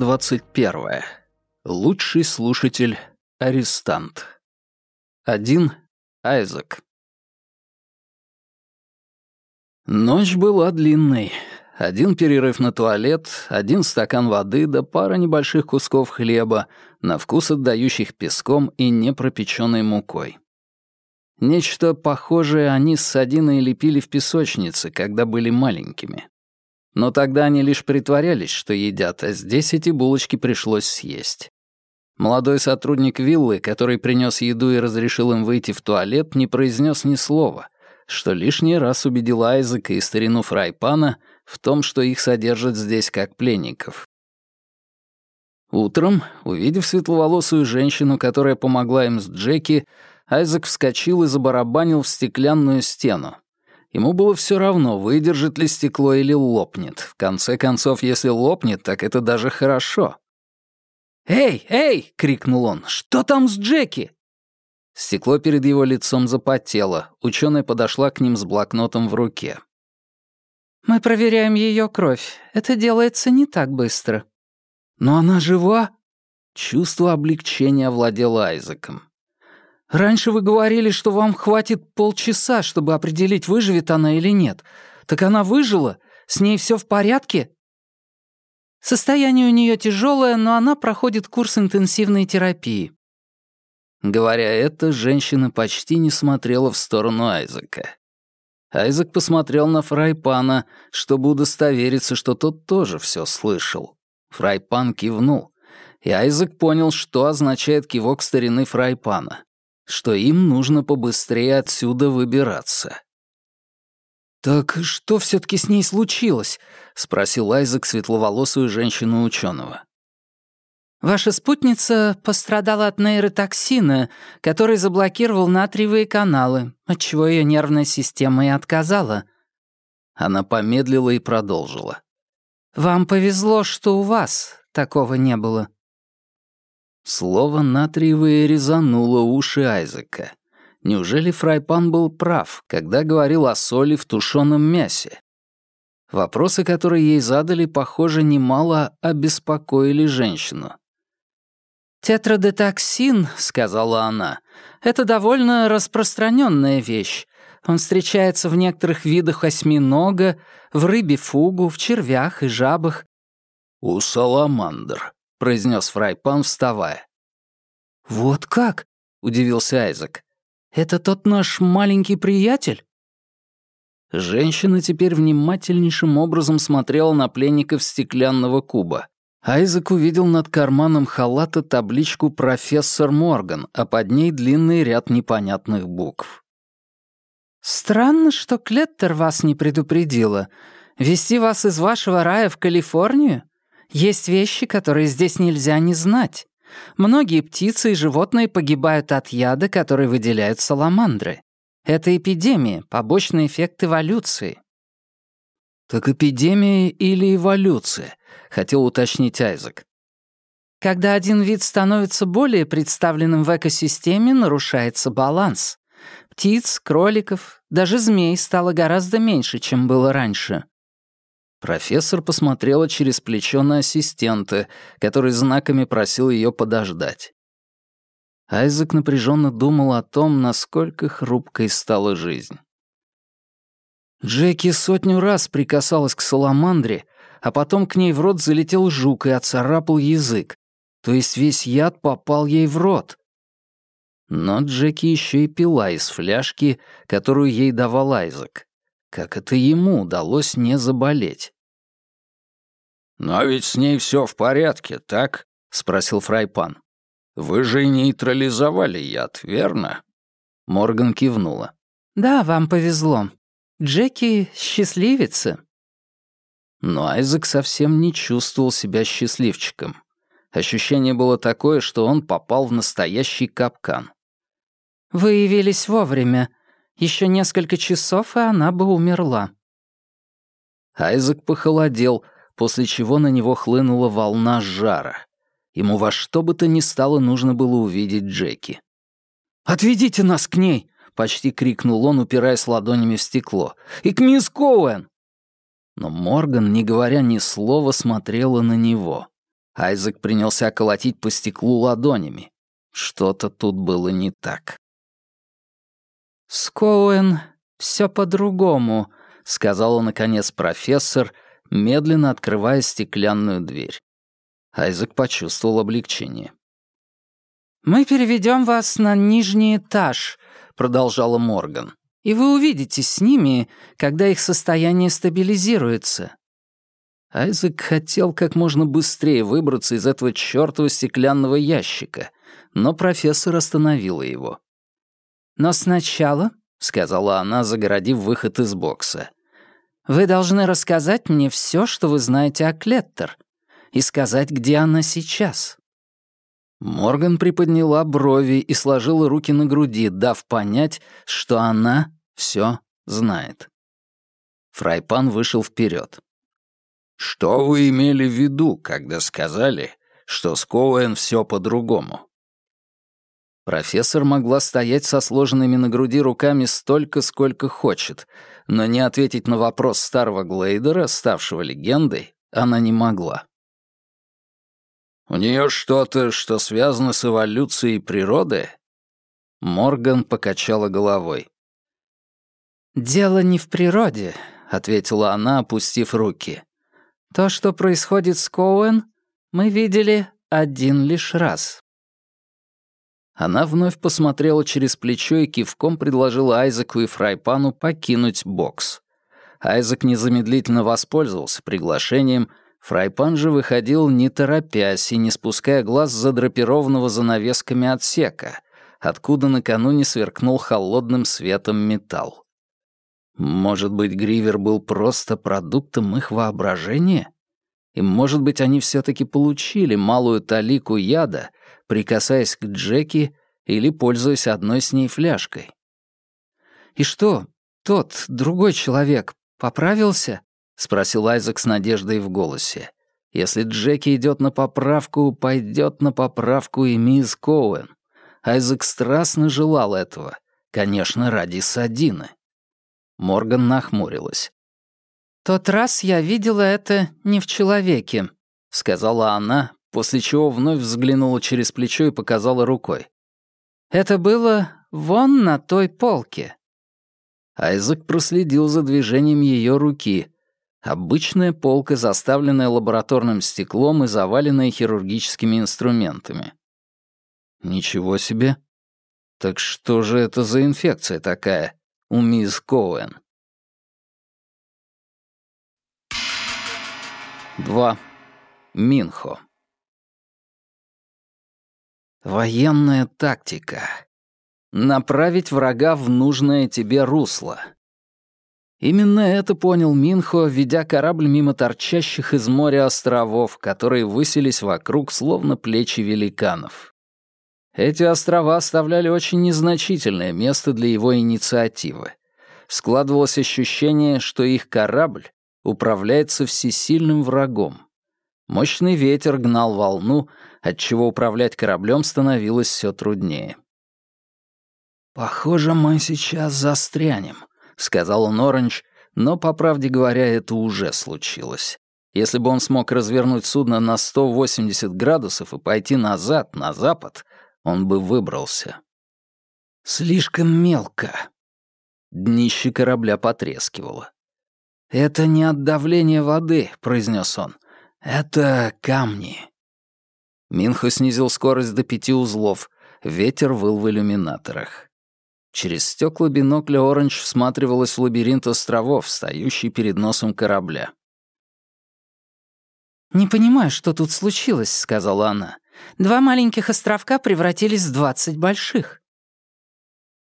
21. Лучший слушатель — арестант. 1. Айзек. Ночь была длинной. Один перерыв на туалет, один стакан воды да пара небольших кусков хлеба, на вкус отдающих песком и непропеченной мукой. Нечто похожее они с Садиной лепили в песочнице, когда были маленькими. Но тогда они лишь притворялись, что едят, а здесь эти булочки пришлось съесть. Молодой сотрудник виллы, который принес еду и разрешил им выйти в туалет, не произнес ни слова, что лишний раз убедил Айзека и старину Фрайпана в том, что их содержат здесь как пленников. Утром, увидев светловолосую женщину, которая помогла им с Джеки, Айзек вскочил и забарабанил в стеклянную стену. Ему было все равно, выдержит ли стекло или лопнет. В конце концов, если лопнет, так это даже хорошо. «Эй, эй!» — крикнул он. «Что там с Джеки?» Стекло перед его лицом запотело. Ученая подошла к ним с блокнотом в руке. «Мы проверяем ее кровь. Это делается не так быстро». «Но она жива?» Чувство облегчения овладело Айзеком. Раньше вы говорили, что вам хватит полчаса, чтобы определить, выживет она или нет. Так она выжила? С ней все в порядке?» Состояние у нее тяжелое, но она проходит курс интенсивной терапии. Говоря это, женщина почти не смотрела в сторону Айзека. Айзек посмотрел на Фрайпана, чтобы удостовериться, что тот тоже все слышал. Фрайпан кивнул, и Айзек понял, что означает кивок старины Фрайпана что им нужно побыстрее отсюда выбираться. «Так что все таки с ней случилось?» — спросил Айзек светловолосую женщину ученого. «Ваша спутница пострадала от нейротоксина, который заблокировал натриевые каналы, отчего ее нервная система и отказала». Она помедлила и продолжила. «Вам повезло, что у вас такого не было». Слово «натриевое» резануло уши Айзека. Неужели Фрайпан был прав, когда говорил о соли в тушеном мясе? Вопросы, которые ей задали, похоже, немало обеспокоили женщину. «Тетрадетоксин», — сказала она, — «это довольно распространенная вещь. Он встречается в некоторых видах осьминога, в рыбе фугу, в червях и жабах». «У саламандр», произнес Фрайпан, вставая. «Вот как?» — удивился Айзек. «Это тот наш маленький приятель?» Женщина теперь внимательнейшим образом смотрела на пленников стеклянного куба. Айзек увидел над карманом халата табличку «Профессор Морган», а под ней длинный ряд непонятных букв. «Странно, что Клеттер вас не предупредила. Вести вас из вашего рая в Калифорнию? Есть вещи, которые здесь нельзя не знать. Многие птицы и животные погибают от яда, который выделяют саламандры. Это эпидемия, побочный эффект эволюции. «Так эпидемия или эволюция?» — хотел уточнить Айзек. Когда один вид становится более представленным в экосистеме, нарушается баланс. Птиц, кроликов, даже змей стало гораздо меньше, чем было раньше. Профессор посмотрела через плечо на ассистента, который знаками просил ее подождать. Айзек напряженно думал о том, насколько хрупкой стала жизнь. Джеки сотню раз прикасалась к саламандре, а потом к ней в рот залетел жук и оцарапал язык. То есть весь яд попал ей в рот. Но Джеки еще и пила из фляжки, которую ей давал Айзек. Как это ему удалось не заболеть? «Но ведь с ней все в порядке, так?» — спросил Фрайпан. «Вы же нейтрализовали яд, верно?» Морган кивнула. «Да, вам повезло. Джеки — счастливица». Но Айзек совсем не чувствовал себя счастливчиком. Ощущение было такое, что он попал в настоящий капкан. «Вы явились вовремя. Еще несколько часов, и она бы умерла». Айзек похолодел, после чего на него хлынула волна жара. Ему во что бы то ни стало нужно было увидеть Джеки. «Отведите нас к ней!» — почти крикнул он, упираясь ладонями в стекло. «И к мисс Коуэн!» Но Морган, не говоря ни слова, смотрела на него. Айзек принялся колотить по стеклу ладонями. Что-то тут было не так. «Скоуэн, все по-другому», — сказал, наконец профессор, медленно открывая стеклянную дверь. Айзек почувствовал облегчение. «Мы переведем вас на нижний этаж», — продолжала Морган. «И вы увидитесь с ними, когда их состояние стабилизируется». Айзек хотел как можно быстрее выбраться из этого чёртова стеклянного ящика, но профессор остановила его. «Но сначала», — сказала она, загородив выход из бокса, «вы должны рассказать мне все, что вы знаете о Клеттер, и сказать, где она сейчас». Морган приподняла брови и сложила руки на груди, дав понять, что она все знает. Фрайпан вышел вперед. «Что вы имели в виду, когда сказали, что с Коуэн все по-другому?» Профессор могла стоять со сложенными на груди руками столько, сколько хочет, но не ответить на вопрос старого Глейдера, ставшего легендой, она не могла. «У нее что-то, что связано с эволюцией природы?» Морган покачала головой. «Дело не в природе», — ответила она, опустив руки. То, что происходит с Коуэн, мы видели один лишь раз. Она вновь посмотрела через плечо и кивком предложила Айзеку и Фрайпану покинуть бокс. Айзек незамедлительно воспользовался приглашением, Фрайпан же выходил не торопясь и не спуская глаз задрапированного занавесками отсека, откуда накануне сверкнул холодным светом металл. Может быть, Гривер был просто продуктом их воображения? И, может быть, они все-таки получили малую талику яда, прикасаясь к Джеки или пользуясь одной с ней фляжкой. «И что, тот, другой человек, поправился?» — спросил Айзек с надеждой в голосе. «Если Джеки идет на поправку, пойдет на поправку и мисс Коуэн». Айзек страстно желал этого, конечно, ради Садины. Морган нахмурилась. «Тот раз я видела это не в человеке», — сказала она, после чего вновь взглянула через плечо и показала рукой. «Это было вон на той полке». Айзек проследил за движением ее руки. Обычная полка, заставленная лабораторным стеклом и заваленная хирургическими инструментами. Ничего себе. Так что же это за инфекция такая? у мисс Коуэн. 2. Минхо. Военная тактика. Направить врага в нужное тебе русло. Именно это понял Минхо, ведя корабль мимо торчащих из моря островов, которые высились вокруг, словно плечи великанов. Эти острова оставляли очень незначительное место для его инициативы. Складывалось ощущение, что их корабль управляется всесильным врагом. Мощный ветер гнал волну, отчего управлять кораблем становилось все труднее. «Похоже, мы сейчас застрянем», — сказал он Оранж, но, по правде говоря, это уже случилось. Если бы он смог развернуть судно на 180 градусов и пойти назад, на запад, он бы выбрался. Слишком мелко. Днище корабля потрескивало. «Это не от давления воды», — произнес он. «Это камни». Минхо снизил скорость до пяти узлов. Ветер выл в иллюминаторах. Через стекла бинокля Оранж всматривалась в лабиринт островов, стоящий перед носом корабля. «Не понимаю, что тут случилось», — сказала она. Два маленьких островка превратились в двадцать больших.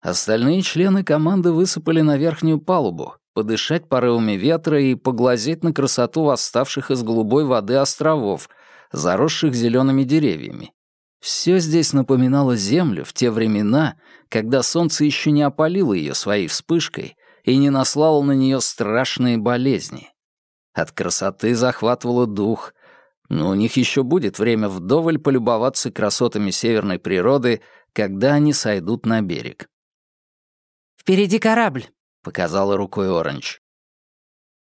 Остальные члены команды высыпали на верхнюю палубу, подышать порывами ветра и поглазеть на красоту восставших из голубой воды островов, заросших зелеными деревьями. Все здесь напоминало Землю в те времена, когда солнце еще не опалило ее своей вспышкой и не наслало на нее страшные болезни. От красоты захватывало дух, но у них еще будет время вдоволь полюбоваться красотами северной природы, когда они сойдут на берег. «Впереди корабль», — показала рукой Оранж.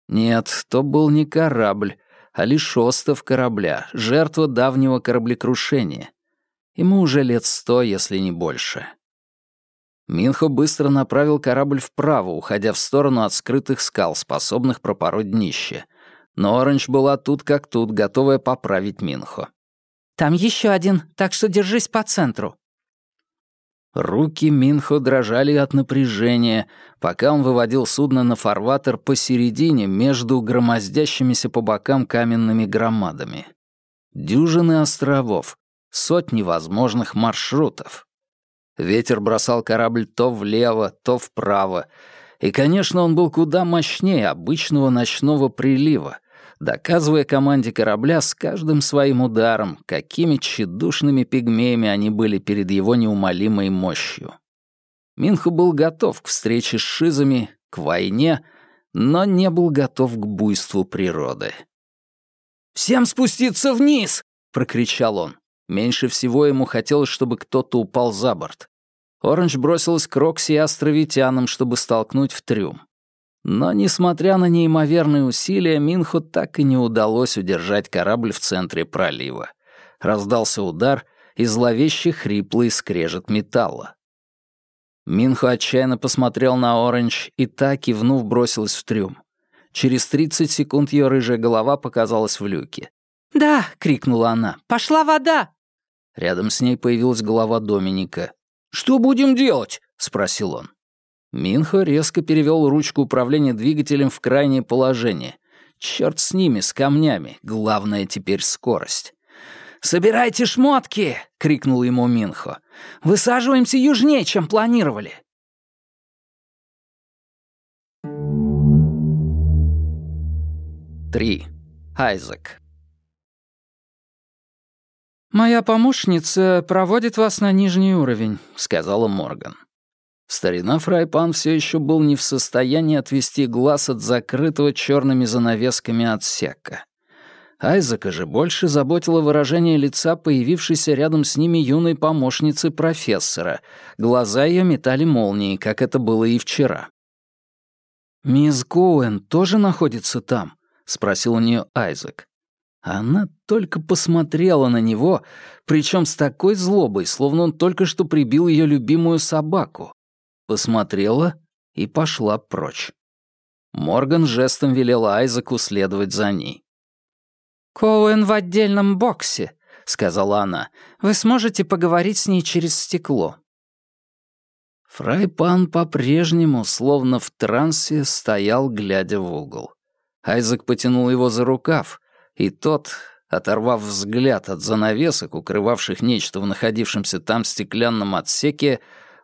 Нет, то был не корабль, лишь остов корабля, жертва давнего кораблекрушения. Ему уже лет сто, если не больше. Минхо быстро направил корабль вправо, уходя в сторону от скрытых скал, способных пропороть днище. Но Оранж была тут как тут, готовая поправить Минхо. «Там еще один, так что держись по центру», Руки Минхо дрожали от напряжения, пока он выводил судно на фарватер посередине между громоздящимися по бокам каменными громадами. Дюжины островов, сотни возможных маршрутов. Ветер бросал корабль то влево, то вправо, и, конечно, он был куда мощнее обычного ночного прилива, доказывая команде корабля с каждым своим ударом, какими тщедушными пигмеями они были перед его неумолимой мощью. Минху был готов к встрече с шизами, к войне, но не был готов к буйству природы. «Всем спуститься вниз!» — прокричал он. Меньше всего ему хотелось, чтобы кто-то упал за борт. Оранж бросилась к Рокси и островитянам, чтобы столкнуть в трюм. Но, несмотря на неимоверные усилия, Минху так и не удалось удержать корабль в центре пролива. Раздался удар, и зловеще хриплый скрежет металла. Минху отчаянно посмотрел на Оранж, и та, кивнув, бросилась в трюм. Через 30 секунд ее рыжая голова показалась в люке. «Да!» — крикнула она. «Пошла вода!» Рядом с ней появилась голова Доминика. «Что будем делать?» — спросил он. Минхо резко перевел ручку управления двигателем в крайнее положение. Черт с ними, с камнями. Главное теперь скорость. «Собирайте шмотки!» — крикнул ему Минхо. «Высаживаемся южнее, чем планировали!» Три. Айзек. «Моя помощница проводит вас на нижний уровень», — сказала Морган. Старина Фрайпан все еще был не в состоянии отвести глаз от закрытого черными занавесками отсека. Айзека же больше заботило выражение лица появившейся рядом с ними юной помощницы профессора. Глаза ее метали молнии, как это было и вчера. «Мисс Коуэн тоже находится там?» — спросил у нее Айзек. Она только посмотрела на него, причем с такой злобой, словно он только что прибил ее любимую собаку посмотрела и пошла прочь. Морган жестом велела Айзеку следовать за ней. «Коуэн в отдельном боксе», — сказала она. «Вы сможете поговорить с ней через стекло». Фрайпан по-прежнему, словно в трансе, стоял, глядя в угол. Айзек потянул его за рукав, и тот, оторвав взгляд от занавесок, укрывавших нечто в находившемся там стеклянном отсеке,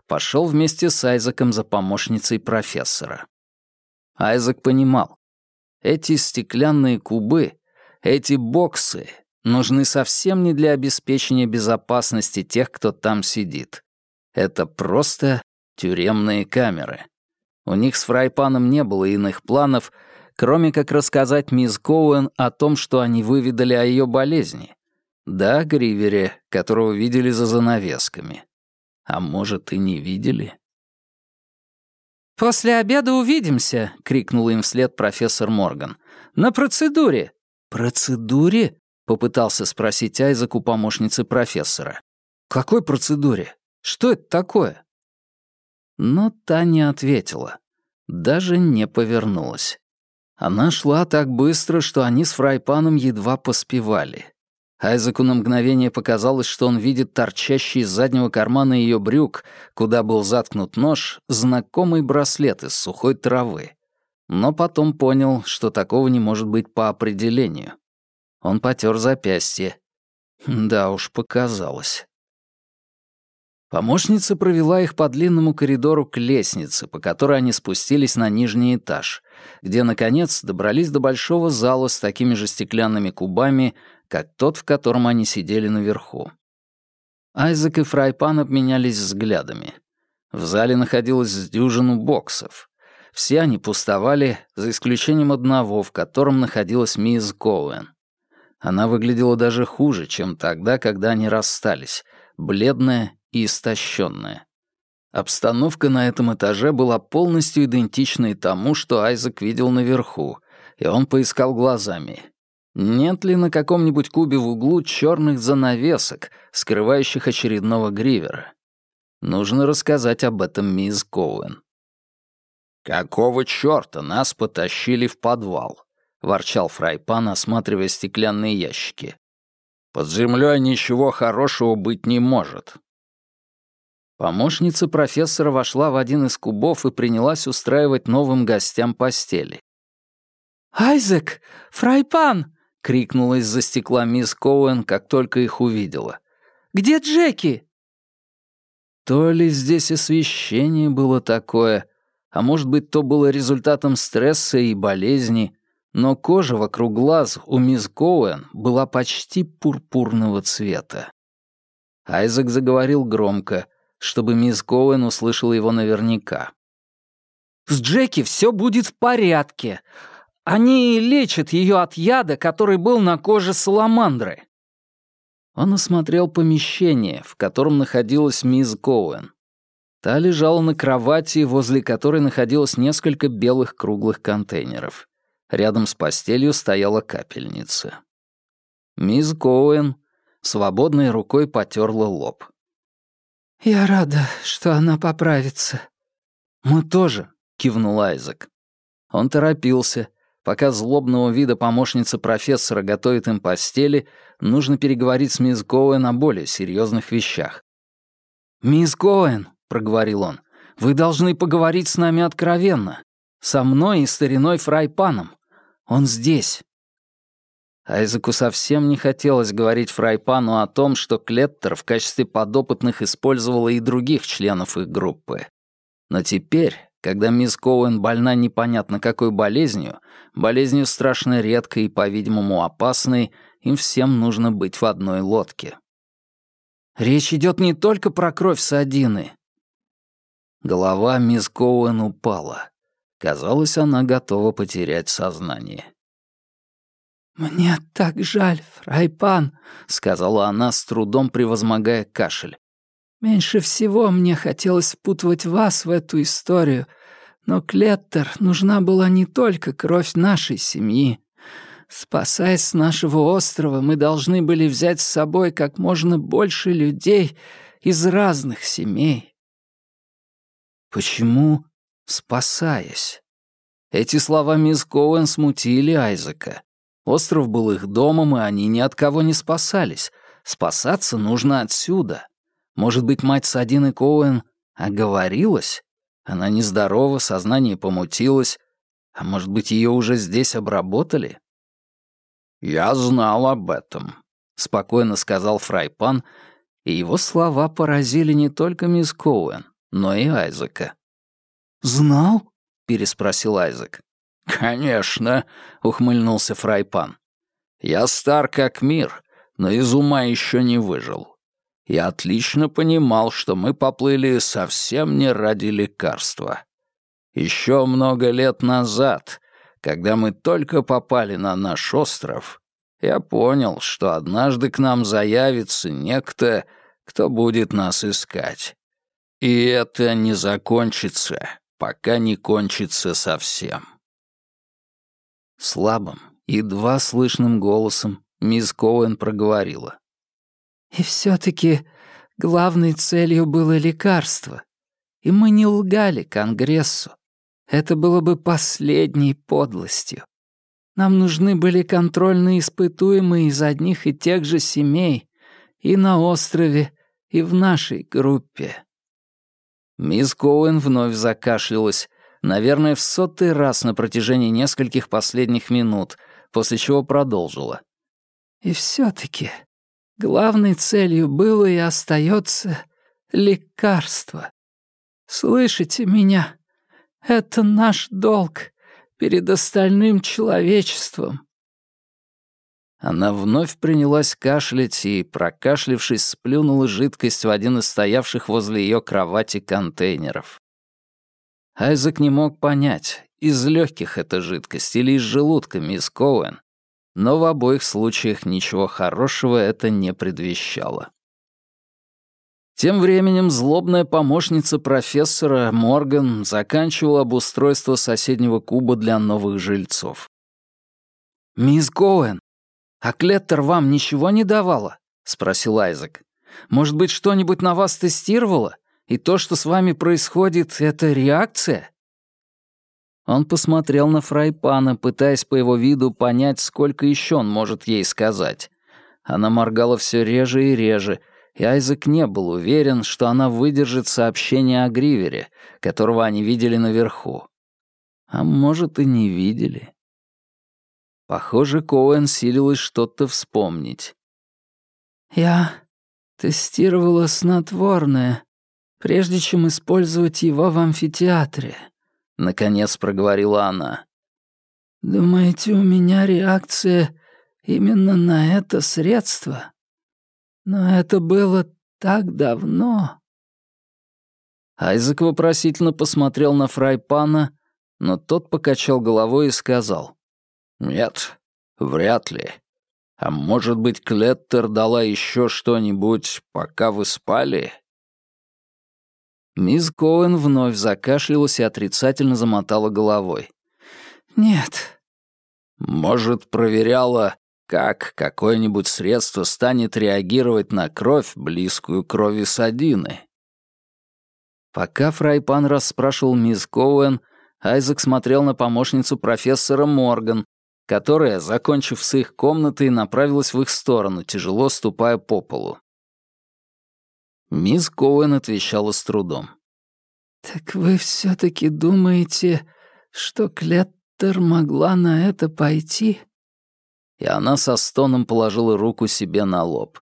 пошел вместе с Айзеком за помощницей профессора. Айзек понимал, эти стеклянные кубы, эти боксы нужны совсем не для обеспечения безопасности тех, кто там сидит. Это просто тюремные камеры. У них с Фрайпаном не было иных планов, кроме как рассказать мисс Коуэн о том, что они выведали о ее болезни. Да, Гривере, которого видели за занавесками. А может, и не видели? «После обеда увидимся!» — крикнул им вслед профессор Морган. «На процедуре!» «Процедуре?» — попытался спросить Айзек у помощницы профессора. «Какой процедуре? Что это такое?» Но та не ответила. Даже не повернулась. Она шла так быстро, что они с Фрайпаном едва поспевали. Айзеку на мгновение показалось, что он видит торчащий из заднего кармана ее брюк, куда был заткнут нож, знакомый браслет из сухой травы. Но потом понял, что такого не может быть по определению. Он потер запястье. Да уж, показалось. Помощница провела их по длинному коридору к лестнице, по которой они спустились на нижний этаж, где, наконец, добрались до большого зала с такими же стеклянными кубами, как тот, в котором они сидели наверху. Айзек и Фрайпан обменялись взглядами. В зале находилось с дюжину боксов. Все они пустовали, за исключением одного, в котором находилась мисс Коуэн. Она выглядела даже хуже, чем тогда, когда они расстались, бледная и истощенная. Обстановка на этом этаже была полностью идентичной тому, что Айзек видел наверху, и он поискал глазами. Нет ли на каком-нибудь кубе в углу черных занавесок, скрывающих очередного гривера? Нужно рассказать об этом мисс Коуэн. «Какого чёрта нас потащили в подвал?» — ворчал Фрайпан, осматривая стеклянные ящики. «Под землей ничего хорошего быть не может». Помощница профессора вошла в один из кубов и принялась устраивать новым гостям постели. «Айзек! Фрайпан!» — крикнула из-за стекла мисс Коуэн, как только их увидела. «Где Джеки?» То ли здесь освещение было такое, а может быть, то было результатом стресса и болезни, но кожа вокруг глаз у мисс Коуэн была почти пурпурного цвета. Айзек заговорил громко, чтобы мисс Коуэн услышала его наверняка. «С Джеки все будет в порядке. Они лечат ее от яда, который был на коже саламандры». Он осмотрел помещение, в котором находилась мисс Коуэн. Та лежала на кровати, возле которой находилось несколько белых круглых контейнеров. Рядом с постелью стояла капельница. Мисс Коуэн свободной рукой потерла лоб. «Я рада, что она поправится». «Мы тоже», — кивнул Айзек. Он торопился, Пока злобного вида помощница профессора готовит им постели, нужно переговорить с мисс Коуэн о более серьезных вещах. «Мисс Коуэн», — проговорил он, — «вы должны поговорить с нами откровенно. Со мной и стариной Фрайпаном. Он здесь». Айзеку совсем не хотелось говорить Фрайпану о том, что Клеттер в качестве подопытных использовала и других членов их группы. Но теперь, когда мисс Коуэн больна непонятно какой болезнью, болезнью страшно редкой и, по-видимому, опасной, им всем нужно быть в одной лодке. Речь идет не только про кровь Садины. Голова мисс Коуэн упала. Казалось, она готова потерять сознание. «Мне так жаль, фрайпан», — сказала она, с трудом превозмогая кашель. Меньше всего мне хотелось впутывать вас в эту историю, но Клеттер нужна была не только кровь нашей семьи. Спасаясь с нашего острова, мы должны были взять с собой как можно больше людей из разных семей. Почему «спасаясь»? Эти слова мисс Коуэн смутили Айзека. Остров был их домом, и они ни от кого не спасались. Спасаться нужно отсюда. Может быть, мать Садины Коуэн оговорилась? Она нездорова, сознание помутилось. А может быть, ее уже здесь обработали? «Я знал об этом», — спокойно сказал Фрайпан, и его слова поразили не только мисс Коуэн, но и Айзека. «Знал?» — переспросил Айзек. «Конечно», — ухмыльнулся Фрайпан. «Я стар как мир, но из ума еще не выжил. Я отлично понимал, что мы поплыли совсем не ради лекарства. Еще много лет назад, когда мы только попали на наш остров, я понял, что однажды к нам заявится некто, кто будет нас искать. И это не закончится, пока не кончится совсем. Слабым, едва слышным голосом мисс Коуэн проговорила. И все-таки главной целью было лекарство. И мы не лгали Конгрессу. Это было бы последней подлостью. Нам нужны были контрольные испытуемые из одних и тех же семей, и на острове, и в нашей группе. Мисс Коуэн вновь закашлялась, наверное, в сотый раз на протяжении нескольких последних минут, после чего продолжила. «И все-таки Главной целью было и остается лекарство. Слышите меня? Это наш долг перед остальным человечеством. Она вновь принялась кашлять и, прокашлившись, сплюнула жидкость в один из стоявших возле ее кровати контейнеров. Айзек не мог понять, из легких эта жидкость или из желудка мисс Коуэн, но в обоих случаях ничего хорошего это не предвещало. Тем временем злобная помощница профессора Морган заканчивала обустройство соседнего куба для новых жильцов. «Мисс Коуэн, «А Клеттер вам ничего не давала?» — спросил Айзек. «Может быть, что-нибудь на вас тестировала? И то, что с вами происходит, — это реакция?» Он посмотрел на Фрайпана, пытаясь по его виду понять, сколько еще он может ей сказать. Она моргала все реже и реже, и Айзек не был уверен, что она выдержит сообщение о Гривере, которого они видели наверху. А может, и не видели. Похоже, Коуэн силилась что-то вспомнить. «Я тестировала снотворное, прежде чем использовать его в амфитеатре», — наконец проговорила она. «Думаете, у меня реакция именно на это средство? Но это было так давно». Айзек вопросительно посмотрел на Фрайпана, но тот покачал головой и сказал. «Нет, вряд ли. А может быть, Клеттер дала еще что-нибудь, пока вы спали?» Мисс Коэн вновь закашлялась и отрицательно замотала головой. «Нет». «Может, проверяла, как какое-нибудь средство станет реагировать на кровь, близкую крови Садины?» Пока Фрайпан расспрашивал мисс Коуэн, Айзек смотрел на помощницу профессора Морган, которая, закончив с их комнатой, направилась в их сторону, тяжело ступая по полу. Мисс Коуэн отвечала с трудом. «Так вы все таки думаете, что Клеттер могла на это пойти?» И она со стоном положила руку себе на лоб.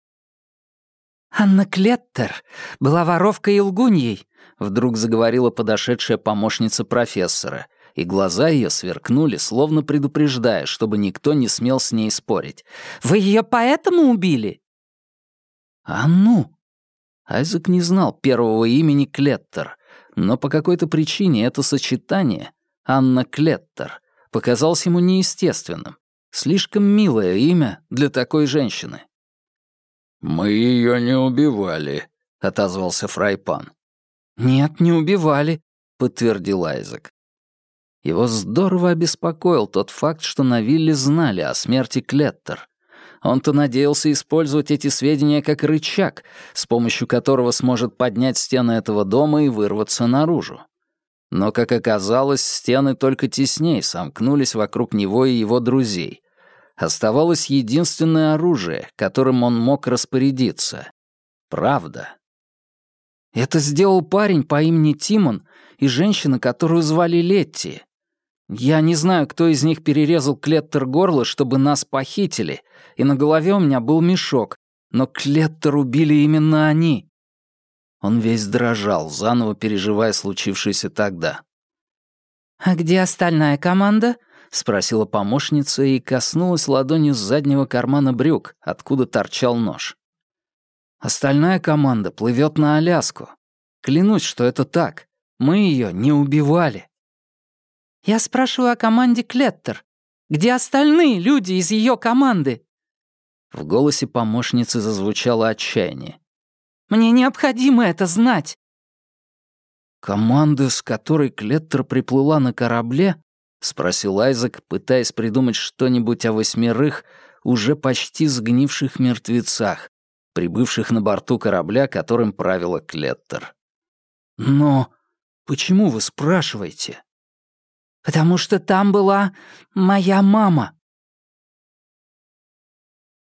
«Анна Клеттер была воровкой и лгуньей», — вдруг заговорила подошедшая помощница профессора — и глаза ее сверкнули, словно предупреждая, чтобы никто не смел с ней спорить. «Вы ее поэтому убили?» «А ну!» Айзек не знал первого имени Клеттер, но по какой-то причине это сочетание, Анна Клеттер, показалось ему неестественным. Слишком милое имя для такой женщины. «Мы ее не убивали», — отозвался Фрайпан. «Нет, не убивали», — подтвердил Айзек. Его здорово обеспокоил тот факт, что на вилле знали о смерти Клеттер. Он-то надеялся использовать эти сведения как рычаг, с помощью которого сможет поднять стены этого дома и вырваться наружу. Но, как оказалось, стены только тесней сомкнулись вокруг него и его друзей. Оставалось единственное оружие, которым он мог распорядиться — правда. Это сделал парень по имени Тимон и женщина, которую звали Летти. Я не знаю, кто из них перерезал Клеттер горло, чтобы нас похитили, и на голове у меня был мешок, но Клеттер убили именно они. Он весь дрожал, заново переживая случившееся тогда. «А где остальная команда?» — спросила помощница и коснулась ладонью с заднего кармана брюк, откуда торчал нож. «Остальная команда плывет на Аляску. Клянусь, что это так. Мы ее не убивали». Я спрашиваю о команде Клеттер. Где остальные люди из ее команды?» В голосе помощницы зазвучало отчаяние. «Мне необходимо это знать!» «Команда, с которой Клеттер приплыла на корабле?» — спросил Айзек, пытаясь придумать что-нибудь о восьмерых, уже почти сгнивших мертвецах, прибывших на борту корабля, которым правила Клеттер. «Но почему вы спрашиваете?» «Потому что там была моя мама».